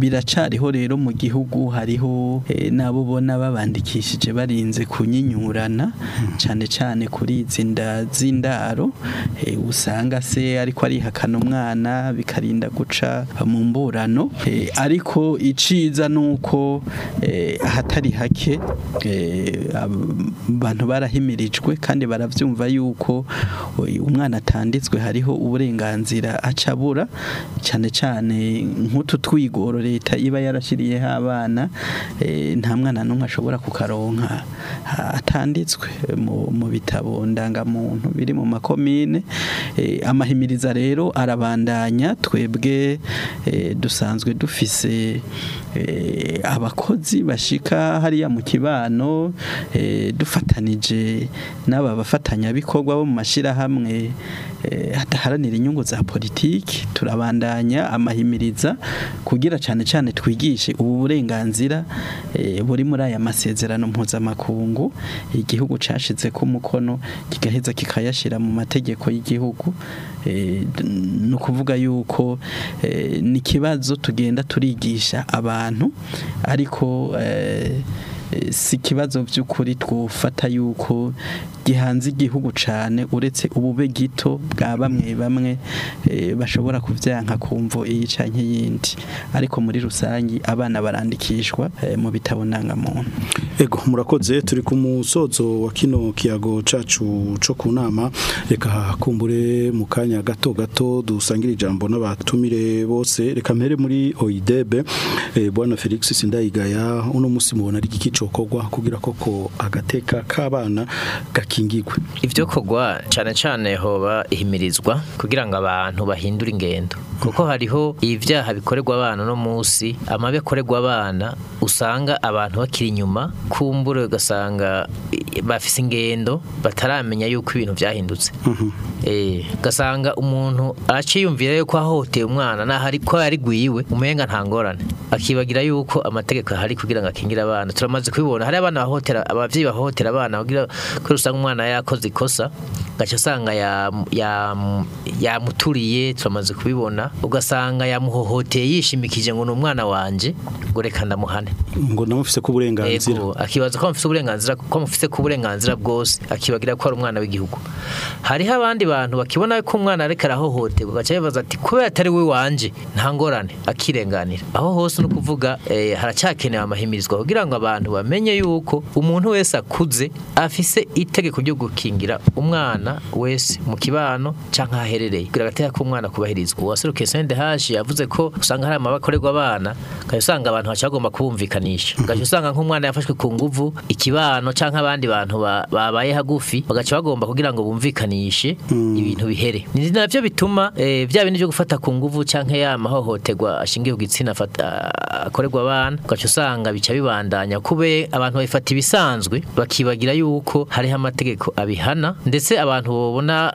biracariho rero mu gihugu hariho n'abo ubona babandikishije barinze kunyinyurana cyane cyane kuri izi z'indaro usanga se ariko arihakana umwana umwana bikarinda guca mu mburano eh, ariko iciza nuko uko eh, ahatari hake eh, abantu barahimirijwe kandi barabyumva yuko umwana atanditswe hariho uburenganzira acabura cyane cyane nk'utu twigoro leta iba yarashyiriyeho abana nta mwana n'umwe ashobora kukaronka atanditswe mu bitabo ndangamuntu biri mu makomine amahimiriza rero araba turabandanya twebwe eh, dusanzwe dufise eh, abakozi bashika hariya mu kibano eh, dufatanije n'aba bafatanyabikorwa bo mu mashyirahamwe Eh, hadaharanira inyungu za politiki turabandanya amahimiriza kugira cyane cyane twigishe ubu burenganzira eh, buri muri aya masezerano mpuzamakungu igihugu cyashize ko umukono kigaheza kikayashyira mu mategeko y'igihugu eh, ni ukuvuga yuko ni ikibazo tugenda turigisha abantu ariko si ikibazo by'ukuri twufata yuko gihanze igihugu cyane uretse ubube gito bwa bamwe bamwe eh, bashobora kuvyanka kumvo iyi canke yindi ariko muri rusange abana barandikishwa eh, mu bitabo ndangamuntu ego murakoze turi ku musozo wa kino kiyago cacu co ku nama reka kumbure mu kanya gato gato dusangire ijambo n'abatumire bose reka mpere muri oidebe e, eh, bwana Felix Sindayigaya uno musi mubona ari iki kugira koko agateka k'abana gake bakingirwe ibyo kugwa cyane cyane hoba ihimirizwa kugira ngo abantu bahindura ingendo kuko hariho ibyaha bikorerwa abana no munsi amabi akorerwa abana usanga abantu bakiri inyuma kumbura ugasanga bafise ingendo bataramenya yuko ibintu byahindutse mhm. eh, gasanga umuntu aciyumvira yuko ahoteye umwana naho ariko yarigwiwe umenga nta akibagira yuko amategeko hari kugira ngo akingire abana turamaze kubibona hari abana bahohotera ababyeyi bahohotera abana kugira ngo usanga umwana yakoze ikosa gaca asanga yamuturiye turamaze kubibona ugasanga yamuhohoteye yishimikije ngo ni umwana wanjye ngo reka ndamuhane ngo namufise ko uburenganzira akibaza ko amufise uburenganzira ko amufise ko uburenganzira bwose akibagira ko ari umwana w'igihugu hariho abandi bantu bakibona ko umwana ariko arahohoterwa gaca bibaza ati kubera atari we wanje nta ngorane akirenganira aho hose no kuvuga eh, haracyakenewe amahimirizwa kugira ngo abantu bamenye yuko umuntu wese akuze afise itegeko itegeko ryo gukingira umwana wese mu kibano cyangwa ahaherereye kugira agateka k'umwana kubahirizwa uwaserukiye sende haje yavuze ko usanga hari amabi akorerwa abana kandi usanga abantu bagomba kubumvikanisha mm-hmm. ugaca usanga nk'umwana yafashwe ku nguvu ikibano cyangwa abandi bantu babaye hagufi bagaca bagomba kugira ngo bumvikanishe mm. ibintu bihere ni nabyo bituma bya eh, bindi byo gufata ku nguvu cyangwa ya mahohoterwa ashingiye ku gitsina akorerwa abana ugaca usanga bica bibandanya kube abantu babifata ibisanzwe bakibagira yuko hariho amategeko amategeko abihana ndetse abantu babona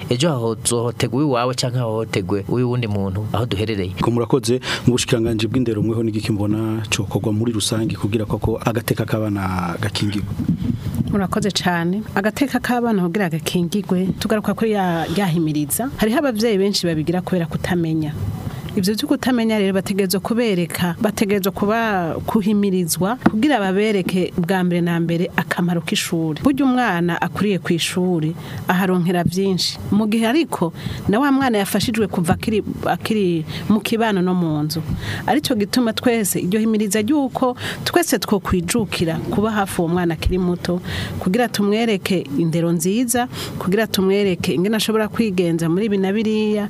ejo hahohotegwe iwawe cyangwa hahohotegwe uyu wundi muntu aho duherereye mwakoze mu bushikiranganji bw'indero mweho n'igiki mbona cokorwa muri rusange kugira koko agateka k'abana gakingiwe. murakoze cyane agateka k'abana kugira gakingirwe tugaruka kuri yahimiriza hariho abavyeyi benshi babigira kubera kutamenya ibyo byo kutamenya rero bategerezwa kubereka bategerezwa kuba kuhimirizwa kugira ababereke bwa mbere na mbere akamaro k'ishuri burya umwana akuriye ku ishuri aharonkera byinshi mu gihe ariko na wa mwana yafashijwe kuva akiri mu kibano no mu nzu aricyo gituma twese iryo himiriza ry'uko twese two kwijukira kuba hafi uwo mwana akiri muto kugira tumwereke indero nziza kugira tumwereke ingene ashobora kwigenza muri ibi na biriya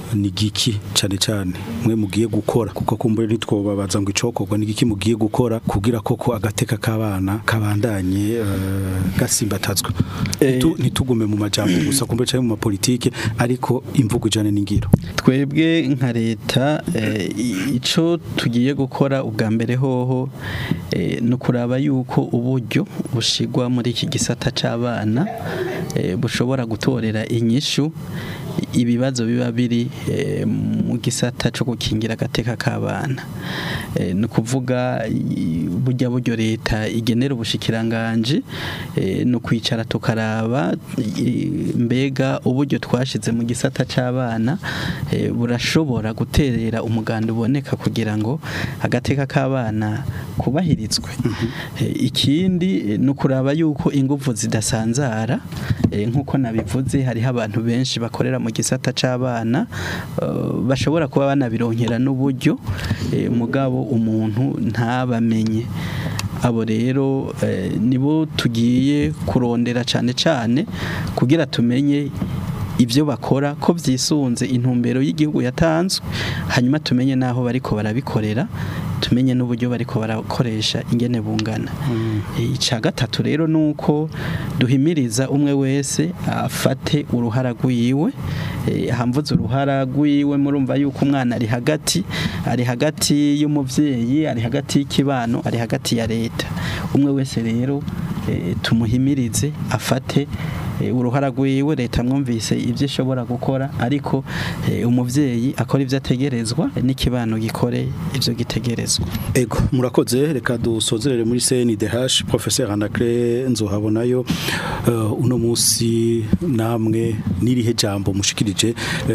ni giki cyane cyane mwe mugiye gukora kuko kumbure ntitwobabaza ngo icokorwa ni giki mugiye gukora kugira koko agateka k'abana kabandanye eh, gasimbatazwa eh. ntitugume mu majyambere gusa kumbure cyane mu mapolitike ariko imvugo ijana ngiro twebwe nka leta eh, icyo tugiye gukora ubwa mbere hoho eh, ni ukuraba yuko uburyo bushigwa muri iki gisata cy'abana eh, bushobora gutorera inyishu ibibazo biba biri eh, mu gisata cyo gukingira agateka k'abana eh, ni ukuvuga bujya buryo leta igenera ubushikiranganji eh, ni ukwicara tukaraba mbega uburyo twashyize mu gisata cy'abana burashobora guterera umuganda uboneka kugira ngo agateka k'abana kubahirizwe mm-hmm. ikindi ni ukuraba yuko ingufu zidasanzara nk'uko nabivuze hariho abantu benshi bakorera mu mu gisata cy'abana eh, bashobora kuba banabironkera n'uburyo eh, mugabo umuntu ntabamenye abo rero eh, nibo tugiye kurondera cyane cyane kugira tumenye ibyo bakora ko byisunze intumbero y'igihugu yatanzwe hanyuma tumenye n'aho bariko barabikorera tumenye n'uburyo bariko barakoresha ingene bungana mm. eh, icya gatatu rero ni uko duhimiriza umwe wese afate uruhara rw'iwe eh, hamvuze uruhara rw'iwe murumva yuko umwana ari hagati ari hagati y'umubyeyi ari hagati y'ikibano ari hagati ya leta umwe wese rero eh, tumuhimirize afate Eh, uruhara rwiwe leta mwumvise ibyo ishobora gukora ariko eh, umubyeyi akora ibyo ategerezwa eh, n'ikibano gikore ibyo gitegerezwa ego murakoze reka dusozerere muri cndh professeur anacre nzohabonayo uno munsi namwe n'irihe jambo mushikirije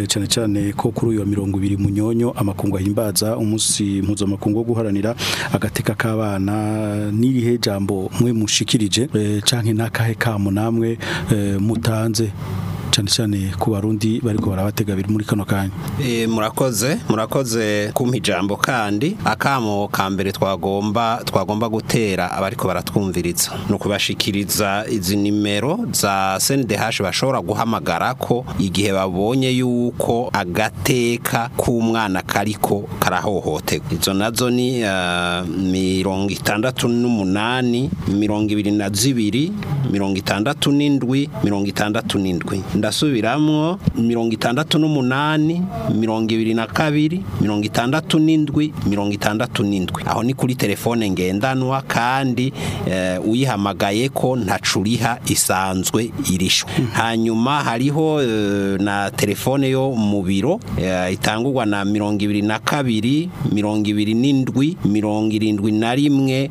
cyane cyane ko kuri uyu mirongo ibiri munyonyo amakungu ahimbaza umunsi mpuzamakungu wo guharanira agateka k'abana n'irihe jambo mwe mushikirije canke n'akahe kamu namwe mutanze cyane cyane ku barundi bariko barabatega biri muri kano kanya e, murakoze murakoze kumpa ijambo kandi akamo ka mbere twagomba twagomba gutera abariko baratwumviriza ni kubashikiriza izi nimero za SNDH bashobora guhamagara ko igihe babonye yuko agateka k'umwana kariko karahohoterwa izo nazo ni uh, mirongo itandatu n'umunani mirongo ibiri na zibiri mirongo itandatu n'indwi mirongo itandatu n'indwi ndasubiramo mirongo itandatu n'umunani mirongo ibiri na kabiri mirongo itandatu n'indwi mirongo itandatu n'indwi aho ni kuri telefone ngendanwa kandi eh, uyihamagaye ko ntacuriha isanzwe irishwe hanyuma hariho eh, na telefone yo mu biro eh, itangurwa na mirongo ibiri na kabiri mirongo ibiri n'indwi mirongo irindwi na rimwe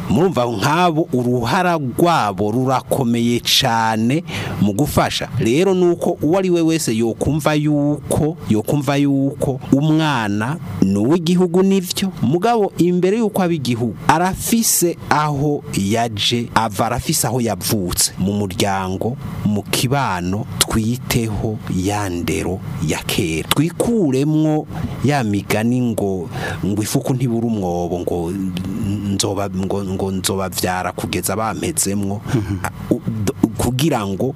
murumva nk'abo uruhara rwabo rurakomeye cyane mu gufasha rero nuko uwo ari we wese yokumva yuko yokumva yuko umwana ni uw'igihugu n'ibyo mugabo imbere y'uko ab'igihugu igihugu arafite arafise aho yaje ava arafise aho yavutse mu muryango mu kibano twiteho ya ya kera twikuremwo ya migani ngo ngo ifuku ntibura umwobo ngo nzoba ngo ngo nzoba nzobavyara kugeza bampezemwo mhm. kugira ngo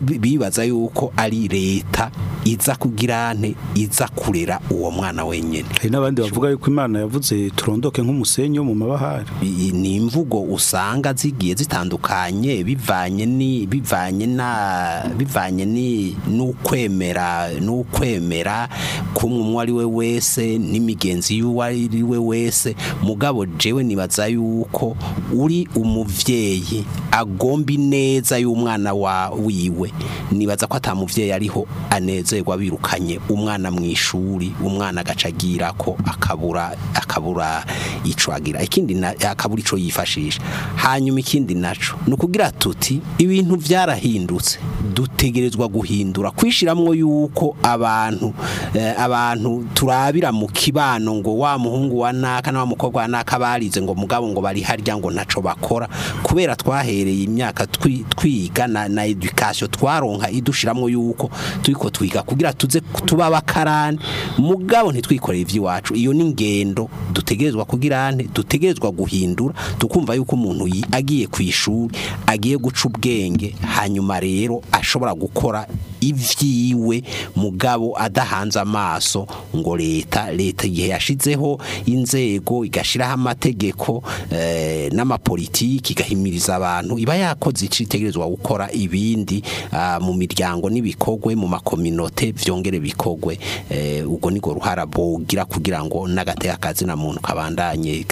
bibaza yuko ari leta iza kugirane iza kurera uwo mwana wenyine hari n'abandi bavuga yuko imana yavuze turondoke nk'umusenyi wo mu mabahari ni imvugo usanga zigiye zitandukanye bivanye ni bivanye na bivanye ni n'ukwemera n'ukwemera kumwe ari we wese n'imigenzi y'uwo ari we wese mugabo jewe nibaza yuko uri umuvyeyi agombi neza myiza y'umwana wa wiwe nibaza ko atamuvyeyi ariho anezerwa birukanye umwana mu ishuri umwana agacagira ko akabura akabura icwagira ikindi akabura ico yifashisha hanyuma ikindi naco nukugira tuti ibintu byarahindutse dutegerezwa guhindura kwishiramwo yuko abantu eh, abantu turabira mu kibano ngo wa muhungu wa naka na wa mukobwa wa naka barize ngo mugabo ngo bari harya ngo ntaco bakora kubera twahereye imyaka twiga na, na education twaronka idushiramo yuko turiko twiga kugira tuze tuba bakarani mugabo ntitwikoreye ivy'iwacu iyo ni ngendo dutegerezwa kugira ante dutegerezwa guhindura dukumva yuko umuntu agiye kwishuri agiye guca ubwenge hanyuma rero ashobora gukora ivyiwe mugabo adahanze amaso ngo leta leta gihe yashizeho inzego igashiraho amategeko eh, n'amapolitiki igahimiriza abantu iba yakoze icitegerezo babwirizwa gukora ibindi ah, mu miryango n'ibikogwe mu makominote byongere bikogwe eh, ubwo niko ruhara bogira kugira ngo n'agateka na muntu kabandanye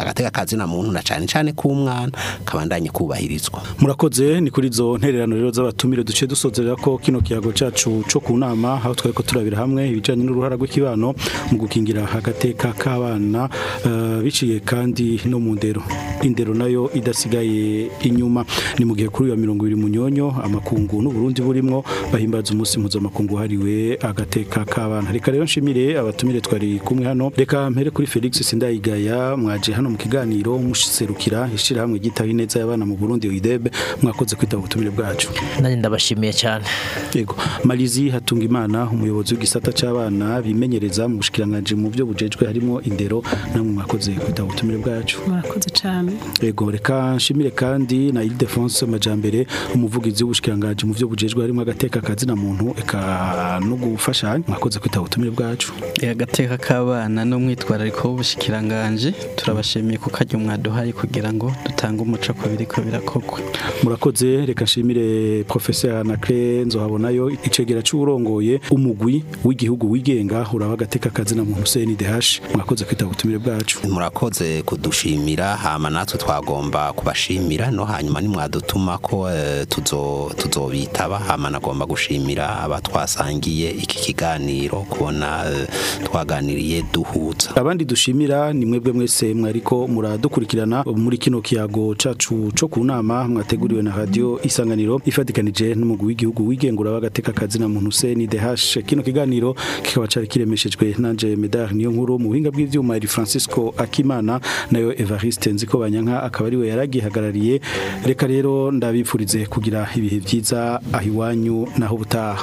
agateka kazina muntu na cyane cyane k'umwana kabandanye kubahirizwa murakoze ni kuri izo ntererano rero z'abatumire duce dusozerera ko kino kiyago cyacu cyo ku nama aho twari ko turabira hamwe ibijyanye n'uruhara rw'ikibano mu gukingira agateka k'abana eh, biciye kandi no mu ndero indero nayo idasigaye inyuma ni mu gihe kuri iyo mirongo ibiri munyonyo amakungu n'uburundi burimo bahimbaza umunsi mpuzamakungu hariwe agateka k'abana reka rero nshimire abatumire twari kumwe hano reka mpere kuri Felix Sindayigaya mwaje hano mu kiganiro mushiserukira ishyirahamwe gitaho ineza y'abana mu Burundi UIDEB mwakoze kwitaba ubutumire bwacu nanjye ndabashimiye cyane yego Marizi hatunga imana umuyobozi w'igisata cy'abana bimenyereza mu bushikiranganje mu byo bujejwe harimo indero namwe mwakoze kwitaba ubutumire bwacu mwakoze cyane yego reka nshimire kandi na Ildefonso Majambere imbere umuvugizi w'ubushikiranganje mu byo bujejwe harimo agateka kazina muntu eka no gufashanya mwakoze kwita ubutumire bwacu agateka k'abana no mwitwarariko w'ubushikiranganje turabashimiye kuko ajya mwaduhaye kugira ngo dutange umuco ku biriko birakogwa murakoze reka nshimire professeur Nakre nzohabonayo icegera c'urongoye umugwi w'igihugu wigenga uraba agateka kazina muntu CNDH mwakoze kwita ubutumire bwacu murakoze kudushimira hama natwe twagomba kubashimira no hanyuma nimwadutuma ko Eh, tuzobitaba hama nagomba gushimira aba twasangiye iki kiganiro kubona eh, twaganiriye duhuza abandi dushimira ni mwebwe mwese mwariko muradukurikirana muri kino kiyago cacu co ku nama mwateguriwe na radio isanganiro ifatikanije n'umugwi w'igihugu wigengura w'agateka kazi na muntu se ni DH kino kiganiro kikaba cari kiremeshejwe nanje Medar niyo nkuru mu buhinga bw'ivyuma iri Francisco Akimana nayo Evariste Nziko Banyanka akaba ariwe yaragihagarariye reka rero ndabi tubifurize kugira ibihe byiza aho iwanyu naho ubutaha